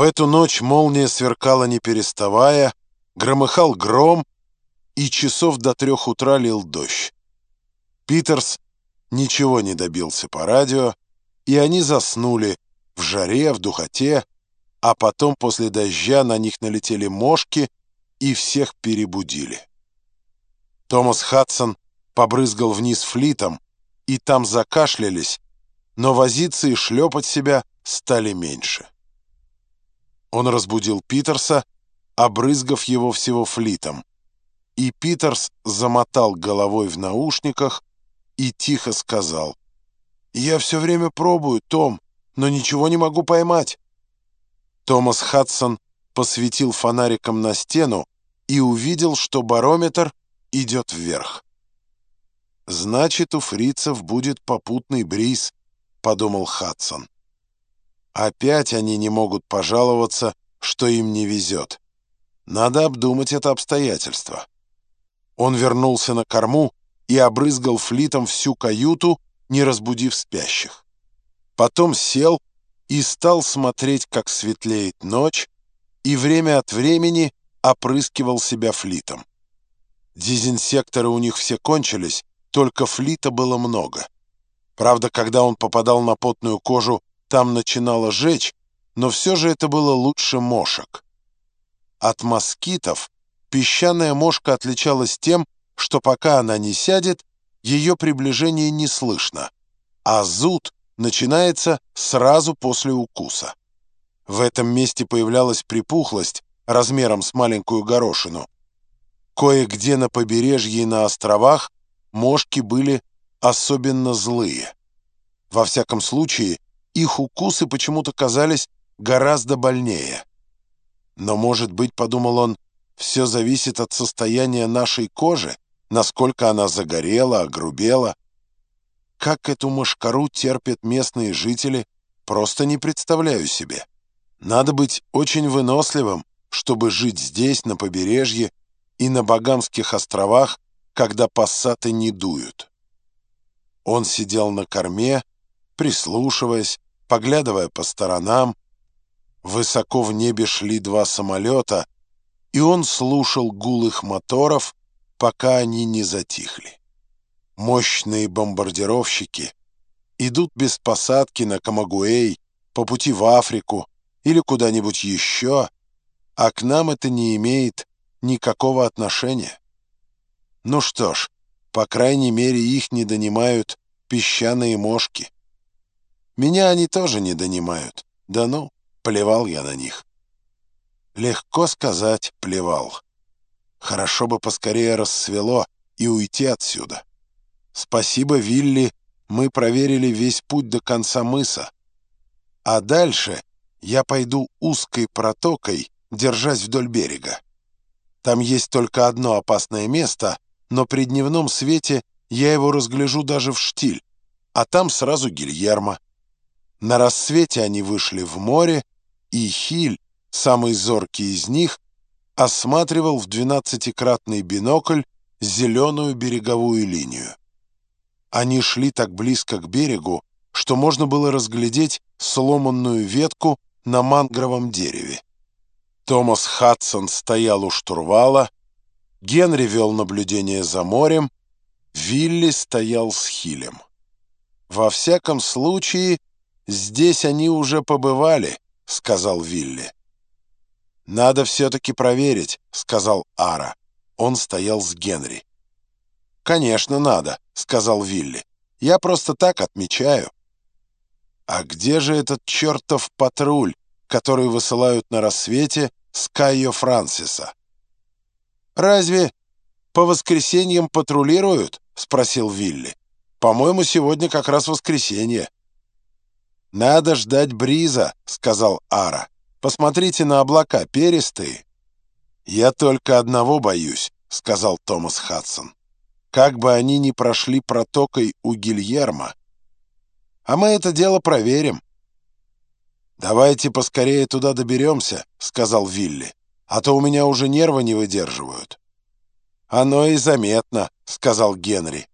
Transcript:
В эту ночь молния сверкала не переставая, громыхал гром, и часов до трех утра лил дождь. Питерс ничего не добился по радио, и они заснули в жаре, в духоте, а потом после дождя на них налетели мошки и всех перебудили. Томас Хадсон побрызгал вниз флитом, и там закашлялись, но возиться и шлепать себя стали меньше. Он разбудил Питерса, обрызгав его всего флитом, и Питерс замотал головой в наушниках и тихо сказал, «Я все время пробую, Том, но ничего не могу поймать». Томас Хадсон посветил фонариком на стену и увидел, что барометр идет вверх. «Значит, у фрицев будет попутный бриз», — подумал Хадсон. «Опять они не могут пожаловаться, что им не везет. Надо обдумать это обстоятельство». Он вернулся на корму и обрызгал флитом всю каюту, не разбудив спящих. Потом сел и стал смотреть, как светлеет ночь, и время от времени опрыскивал себя флитом. Дезинсекторы у них все кончились, только флита было много. Правда, когда он попадал на потную кожу, там начинало жечь, но все же это было лучше мошек. От москитов песчаная мошка отличалась тем, что пока она не сядет, ее приближение не слышно, а зуд начинается сразу после укуса. В этом месте появлялась припухлость размером с маленькую горошину. Кое-где на побережье и на островах мошки были особенно злые. Во всяком случае, их укусы почему-то казались гораздо больнее. Но, может быть, подумал он, все зависит от состояния нашей кожи, насколько она загорела, огрубела. Как эту мошкару терпят местные жители, просто не представляю себе. Надо быть очень выносливым, чтобы жить здесь, на побережье и на Багамских островах, когда пассаты не дуют. Он сидел на корме, прислушиваясь, поглядывая по сторонам. Высоко в небе шли два самолета, и он слушал гул их моторов, пока они не затихли. Мощные бомбардировщики идут без посадки на Камагуэй, по пути в Африку или куда-нибудь еще, а к нам это не имеет никакого отношения. Ну что ж, по крайней мере, их не донимают песчаные мошки. Меня они тоже не донимают. Да ну, плевал я на них. Легко сказать, плевал. Хорошо бы поскорее рассвело и уйти отсюда. Спасибо, Вилли, мы проверили весь путь до конца мыса. А дальше я пойду узкой протокой, держась вдоль берега. Там есть только одно опасное место, но при дневном свете я его разгляжу даже в штиль, а там сразу Гильермо. На рассвете они вышли в море, и Хиль, самый зоркий из них, осматривал в двенадцатикратный бинокль зеленую береговую линию. Они шли так близко к берегу, что можно было разглядеть сломанную ветку на мангровом дереве. Томас Хадсон стоял у штурвала, Генри вел наблюдение за морем, Вилли стоял с Хилем. «Во всяком случае, здесь они уже побывали», — сказал Вилли. «Надо все-таки проверить», — сказал Ара. Он стоял с Генри. «Конечно, надо», — сказал Вилли. «Я просто так отмечаю». «А где же этот чертов патруль, который высылают на рассвете с Кайо Франсиса. «Разве по воскресеньям патрулируют?» — спросил Вилли. «По-моему, сегодня как раз воскресенье». «Надо ждать бриза», — сказал Ара. «Посмотрите на облака, перистые». «Я только одного боюсь», — сказал Томас Хадсон. «Как бы они ни прошли протокой у Гильермо. А мы это дело проверим». «Давайте поскорее туда доберемся», — сказал Вилли, «а то у меня уже нервы не выдерживают». «Оно и заметно», — сказал Генри.